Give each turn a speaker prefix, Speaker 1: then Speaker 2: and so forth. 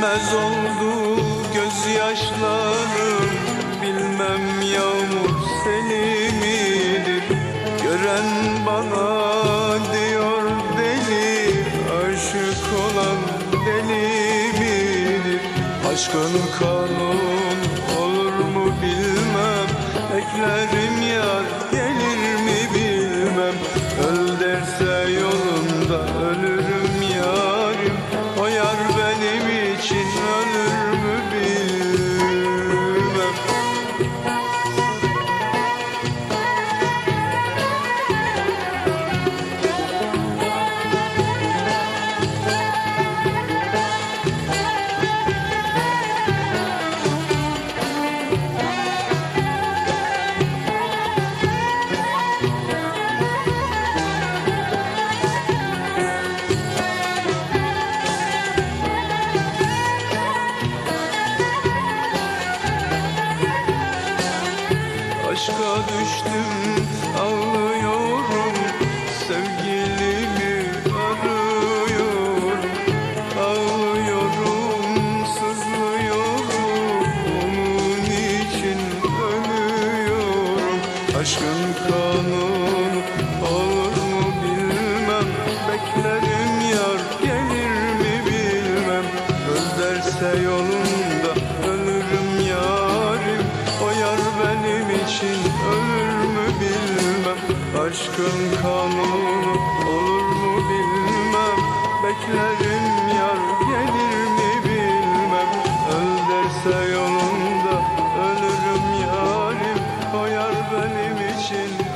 Speaker 1: Bitmez oldu gözyaşlarım. Bilmem yağmur seni midir? Gören bana diyor deli. Aşık olan deli midir? Aşkın kanun Aşka düştüm ağlıyorum. Sevgilimi arıyorum. Ağlıyorum sızlıyorum. Onun için ölüyorum. Aşkın kanunu olur mu bilmem. Beklerim yar gelir mi bilmem. Öl derse Aşkın kanunu olur mu bilmem. Beklerim yar gelir mi bilmem. Öl derse yolunda ölürüm yarim. O benim için